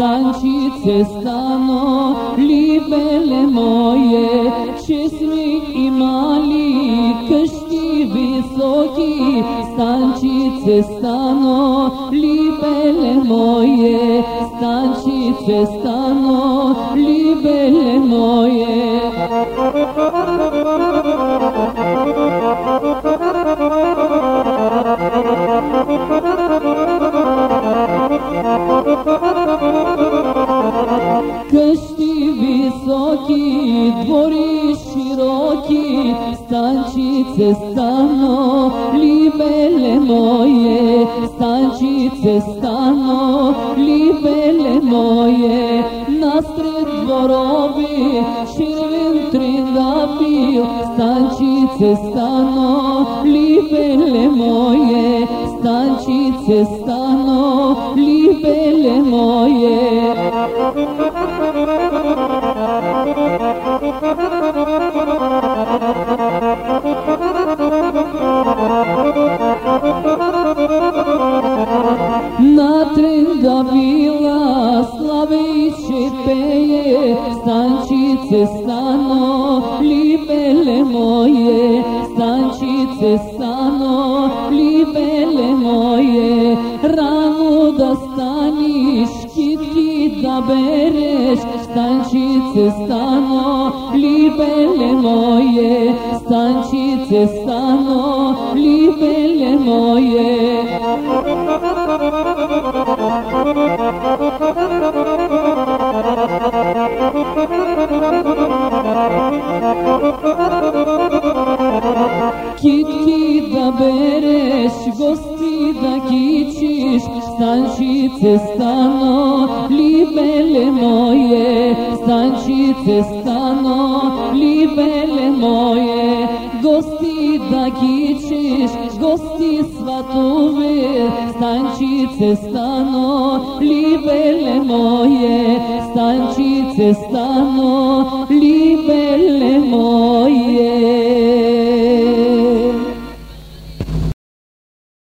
Sančice stano, libele moje, ce smi visoki, stančice stano, libele moje, stančice stano, libele moje. Kršti stančice stano, libele moje, stančice stano, libele moje, nasred dvorovi, širvin trindapil, stančice stano, libele moje, stančice stano, libele moje. Peje, stančice stano, libele moje, stančice stano, libele moje, rano da staniš, kitki da bereš, stančice stano, libele moje, stančice stano, libele moje. Kitki da bereš, gosti da kičiš, stančice stano, libele moje, stančice stano, libele moje, gosti da kičiš, gosti svatove, stančice stano, libele moje, stančice stano, libele moje.